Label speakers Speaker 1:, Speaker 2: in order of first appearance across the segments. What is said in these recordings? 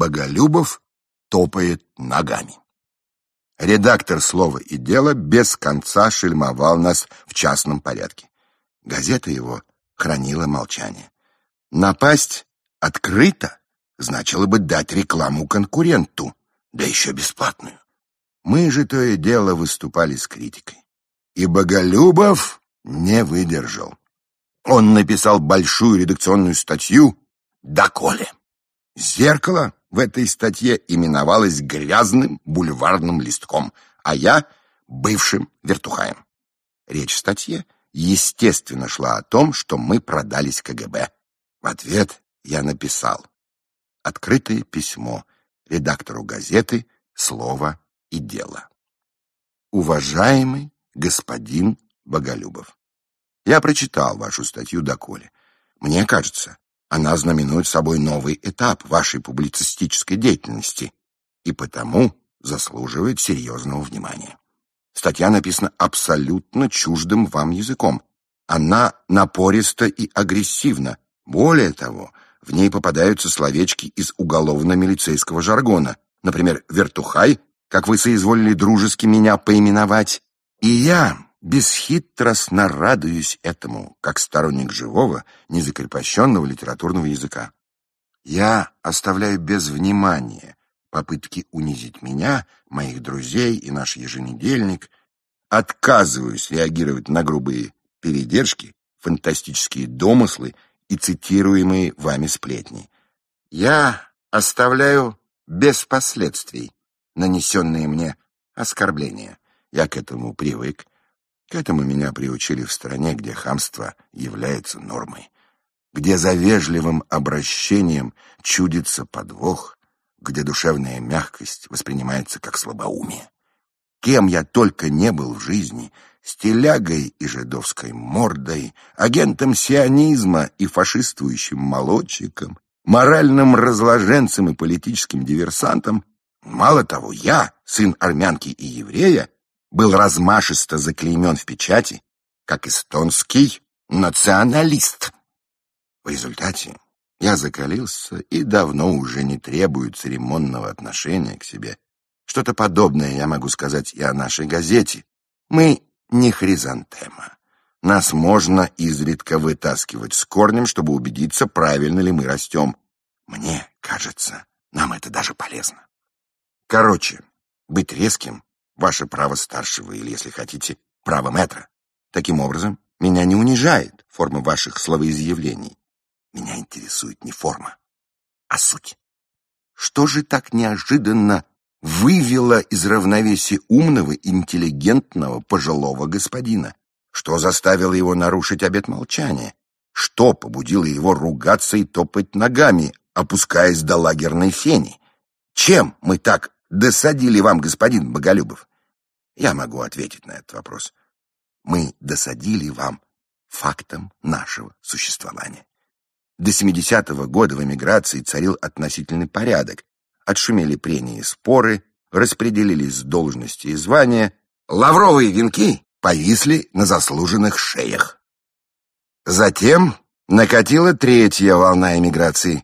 Speaker 1: Боголюбов топает ногами. Редактор «Слова и дела» без конца шельмовал нас в частном порядке. Газета его хранила молчание. Напасть открыто значило бы дать рекламу конкуренту, да еще бесплатную. Мы же то и дело выступали с критикой. И Боголюбов не выдержал. Он написал большую редакционную статью «Доколе». Зеркало в этой статье именовалось грязным бульварным листком, а я — бывшим вертухаем. Речь в статье, естественно, шла о том, что мы продались КГБ. В ответ я написал открытое письмо редактору газеты «Слово и дело». Уважаемый господин Боголюбов, я прочитал вашу статью доколе. Мне кажется, она знаменует собой новый этап вашей публицистической деятельности и потому заслуживает серьезного внимания. Статья написана абсолютно чуждым вам языком. Она напориста и агрессивна. Более того, в ней попадаются словечки из уголовно-милицейского жаргона. Например, «вертухай», как вы соизволили дружески меня поименовать. И я, бесхитростно радуюсь этому, как сторонник живого, незакрепощенного литературного языка. Я оставляю без внимания попытки унизить меня, моих друзей и наш еженедельник, отказываюсь реагировать на грубые передержки, фантастические домыслы и цитируемые вами сплетни. Я оставляю без последствий нанесенные мне оскорбления. Я к этому привык, к этому меня приучили в стране, где хамство является нормой, где за вежливым обращением чудится подвох, где душевная мягкость воспринимается как слабоумие. Кем я только не был в жизни, стилягой и жидовской мордой, агентом сионизма и фашистующим молодчиком, моральным разложенцем и политическим диверсантом, мало того, я, сын армянки и еврея, был размашисто заклеймен в печати как эстонский националист. В результате я закалился и давно уже не требую церемонного отношения к себе. Что-то подобное я могу сказать и о нашей газете. Мы не хризантема. Нас можно изредка вытаскивать с корнем, чтобы убедиться, правильно ли мы растем. Мне кажется, нам это даже полезно. Короче, быть резким ваше право старшего или, если хотите, право метра. Таким образом, меня не унижает форма ваших словоизъявлений. Меня интересует не форма, а суть. Что же так неожиданно вывело из равновесия умного, интеллигентного, пожилого господина? Что заставило его нарушить обет молчания? Что побудило его ругаться и топать ногами, опускаясь до лагерной фени? Чем мы так досадили вам, господин Боголюбов? Я могу ответить на этот вопрос. Мы досадили вам фактом нашего существования. До 70-го года в эмиграции царил относительный порядок. Отшумели прения и споры, распределились должности и звания, лавровые венки повисли на заслуженных шеях. Затем накатила третья волна эмиграции.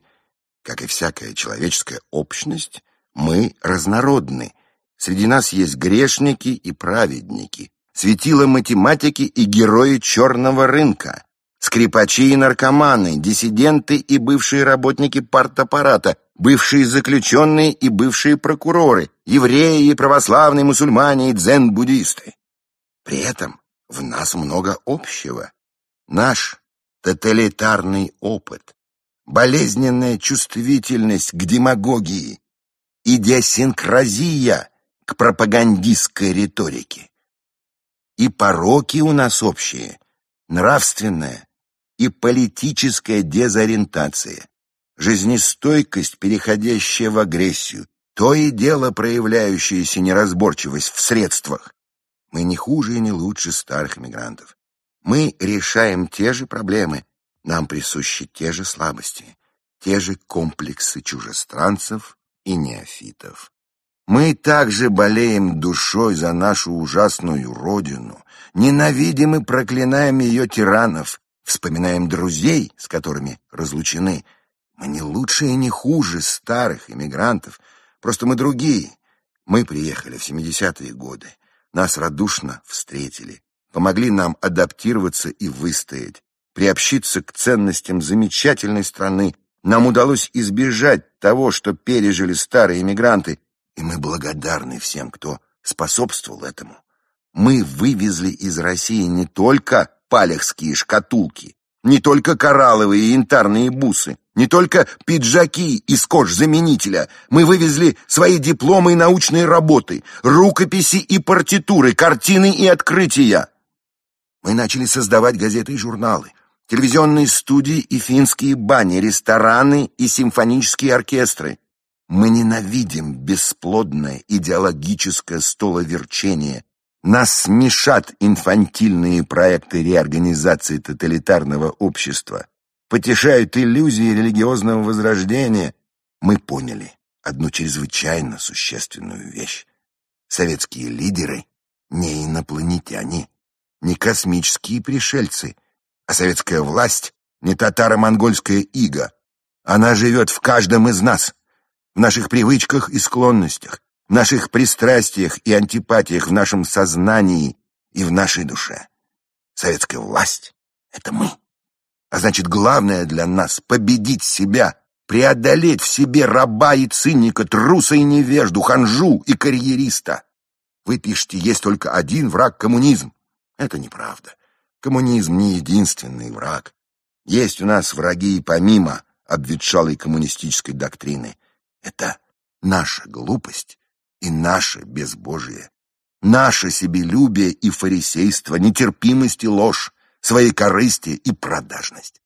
Speaker 1: Как и всякая человеческая общность, мы разнородны — Среди нас есть грешники и праведники, светила математики и герои черного рынка, скрипачи и наркоманы, диссиденты и бывшие работники партаппарата, бывшие заключенные и бывшие прокуроры, евреи и православные мусульмане и дзен-буддисты. При этом в нас много общего. Наш тоталитарный опыт, болезненная чувствительность к демагогии, идиосинкразия к пропагандистской риторике. И пороки у нас общие, нравственная и политическая дезориентация, жизнестойкость, переходящая в агрессию, то и дело проявляющаяся неразборчивость в средствах. Мы не хуже и не лучше старых мигрантов. Мы решаем те же проблемы, нам присущи те же слабости, те же комплексы чужестранцев и неофитов. Мы также болеем душой за нашу ужасную родину, ненавидим и проклинаем ее тиранов, вспоминаем друзей, с которыми разлучены. Мы не лучше и не хуже старых иммигрантов, просто мы другие. Мы приехали в 70-е годы. Нас радушно встретили, помогли нам адаптироваться и выстоять, приобщиться к ценностям замечательной страны. Нам удалось избежать того, что пережили старые иммигранты, и мы благодарны всем, кто способствовал этому. Мы вывезли из России не только палехские шкатулки, не только коралловые и янтарные бусы, не только пиджаки из кожзаменителя. Мы вывезли свои дипломы и научные работы, рукописи и партитуры, картины и открытия. Мы начали создавать газеты и журналы, телевизионные студии и финские бани, рестораны и симфонические оркестры. Мы ненавидим бесплодное идеологическое столоверчение. Нас смешат инфантильные проекты реорганизации тоталитарного общества. Потешают иллюзии религиозного возрождения. Мы поняли одну чрезвычайно существенную вещь. Советские лидеры не инопланетяне, не космические пришельцы, а советская власть не татаро-монгольская ига. Она живет в каждом из нас в наших привычках и склонностях, в наших пристрастиях и антипатиях, в нашем сознании и в нашей душе. Советская власть — это мы. А значит, главное для нас — победить себя, преодолеть в себе раба и циника, труса и невежду, ханжу и карьериста. Вы пишете, есть только один враг — коммунизм. Это неправда. Коммунизм не единственный враг. Есть у нас враги и помимо обветшалой коммунистической доктрины. Это наша глупость и наше безбожие, наше себелюбие и фарисейство, нетерпимость и ложь, своей корысти и продажность.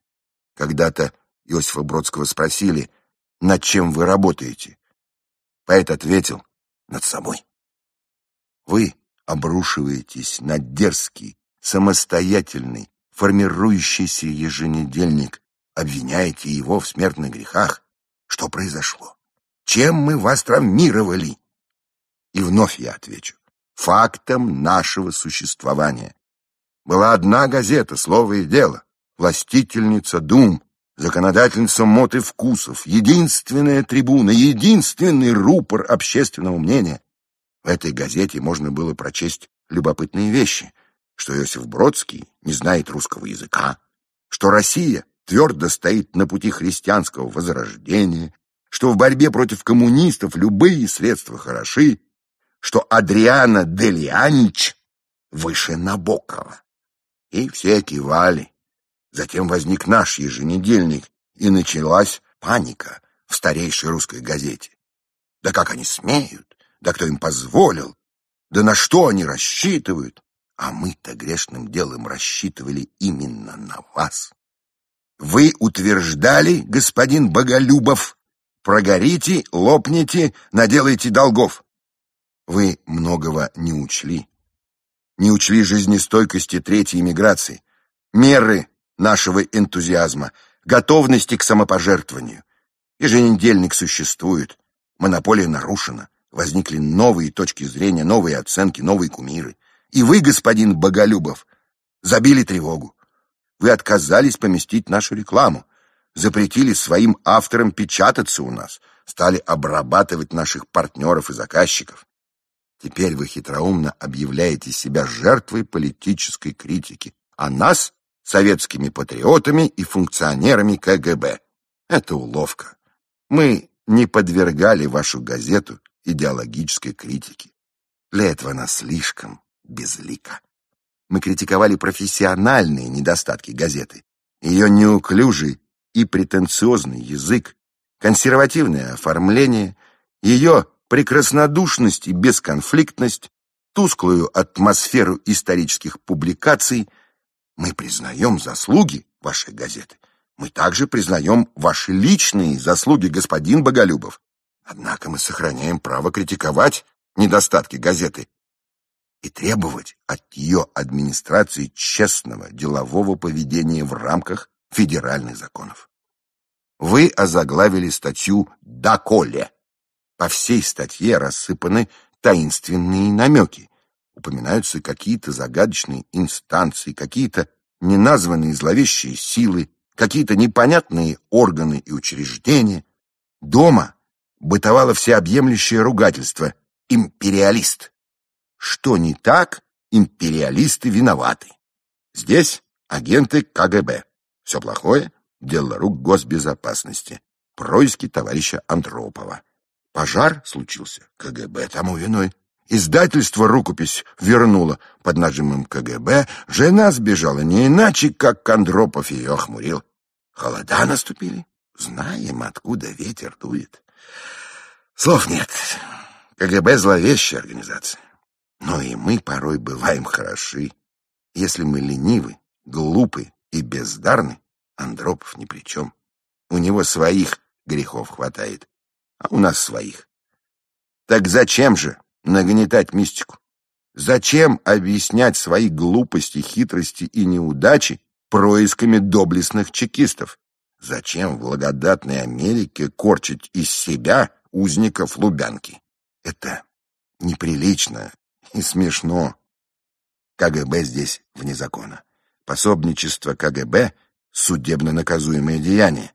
Speaker 1: Когда-то Иосифа Бродского спросили, над чем вы работаете? Поэт ответил, над собой. Вы обрушиваетесь на дерзкий, самостоятельный, формирующийся еженедельник, обвиняете его в смертных грехах. Что произошло? Чем мы вас травмировали? И вновь я отвечу. Фактом нашего существования. Была одна газета «Слово и дело», властительница дум, законодательница мод и вкусов, единственная трибуна, единственный рупор общественного мнения. В этой газете можно было прочесть любопытные вещи, что Иосиф Бродский не знает русского языка, что Россия твердо стоит на пути христианского возрождения, что в борьбе против коммунистов любые средства хороши, что Адриана Дельянич выше Набокова. И все кивали. Затем возник наш еженедельник, и началась паника в старейшей русской газете. Да как они смеют? Да кто им позволил? Да на что они рассчитывают? А мы-то грешным делом рассчитывали именно на вас. Вы утверждали, господин Боголюбов, Прогорите, лопните, наделайте долгов. Вы многого не учли. Не учли жизнестойкости третьей миграции, меры нашего энтузиазма, готовности к самопожертвованию. Еженедельник существует, монополия нарушена, возникли новые точки зрения, новые оценки, новые кумиры. И вы, господин Боголюбов, забили тревогу. Вы отказались поместить нашу рекламу запретили своим авторам печататься у нас, стали обрабатывать наших партнеров и заказчиков. Теперь вы хитроумно объявляете себя жертвой политической критики, а нас — советскими патриотами и функционерами КГБ. Это уловка. Мы не подвергали вашу газету идеологической критике. Для этого она слишком безлика. Мы критиковали профессиональные недостатки газеты, ее неуклюжий и претенциозный язык, консервативное оформление, ее прекраснодушность и бесконфликтность, тусклую атмосферу исторических публикаций, мы признаем заслуги вашей газеты. Мы также признаем ваши личные заслуги, господин Боголюбов. Однако мы сохраняем право критиковать недостатки газеты и требовать от ее администрации честного делового поведения в рамках федеральных законов. Вы озаглавили статью «Доколе». По всей статье рассыпаны таинственные намеки. Упоминаются какие-то загадочные инстанции, какие-то неназванные зловещие силы, какие-то непонятные органы и учреждения. Дома бытовало всеобъемлющее ругательство «империалист». Что не так, империалисты виноваты. Здесь агенты КГБ. Все плохое — дело рук госбезопасности. Происки товарища Андропова. Пожар случился, КГБ тому виной. Издательство рукопись вернуло под нажимом КГБ. Жена сбежала не иначе, как Андропов ее охмурил. Холода наступили. Знаем, откуда ветер дует. Слов нет. КГБ — зловещая организация. Но и мы порой бываем хороши. Если мы ленивы, глупы и бездарны, Андропов ни при чем. У него своих грехов хватает, а у нас своих. Так зачем же нагнетать мистику? Зачем объяснять свои глупости, хитрости и неудачи происками доблестных чекистов. Зачем в благодатной Америке корчить из себя узников Лубянки? Это неприлично и смешно. КГБ здесь вне закона. Пособничество КГБ — судебно наказуемое деяние.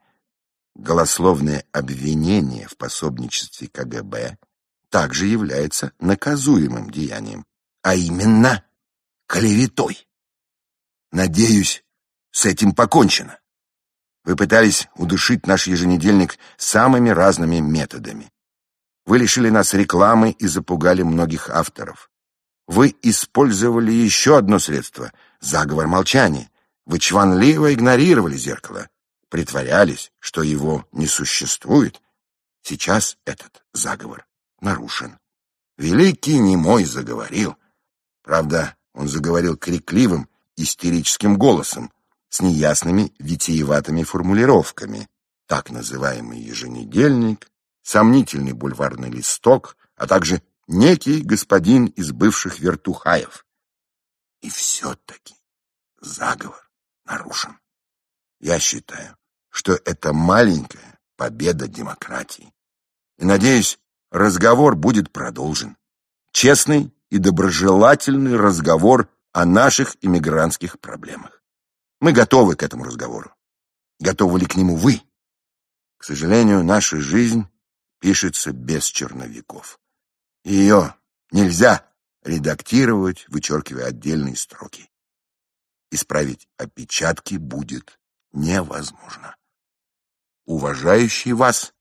Speaker 1: Голословное обвинение в пособничестве КГБ также является наказуемым деянием, а именно клеветой. Надеюсь, с этим покончено. Вы пытались удушить наш еженедельник самыми разными методами. Вы лишили нас рекламы и запугали многих авторов. Вы использовали еще одно средство — заговор молчания. Вы чванливо игнорировали зеркало, притворялись, что его не существует. Сейчас этот заговор нарушен. Великий немой заговорил. Правда, он заговорил крикливым, истерическим голосом, с неясными витиеватыми формулировками. Так называемый еженедельник, сомнительный бульварный листок, а также некий господин из бывших вертухаев. И все-таки заговор нарушен. Я считаю, что это маленькая победа демократии. И, надеюсь, разговор будет продолжен. Честный и доброжелательный разговор о наших иммигрантских проблемах. Мы готовы к этому разговору. Готовы ли к нему вы? К сожалению, наша жизнь пишется без черновиков. Ее нельзя редактировать, вычеркивая отдельные строки. Исправить опечатки будет невозможно. Уважающий вас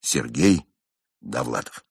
Speaker 1: Сергей Довлатов